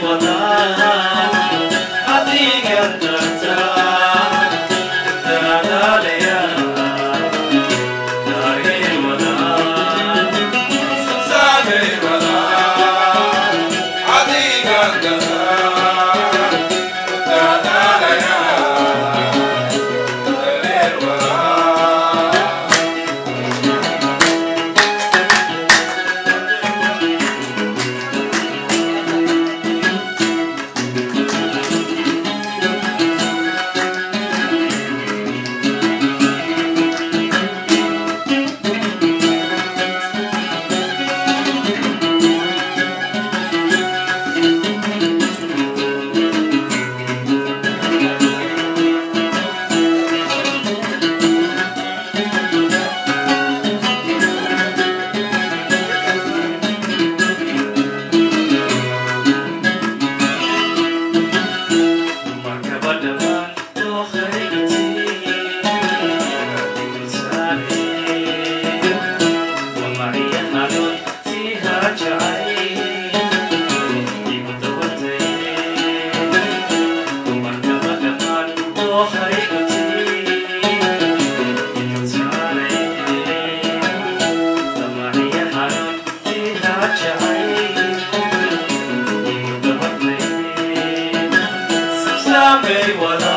rodar. Amen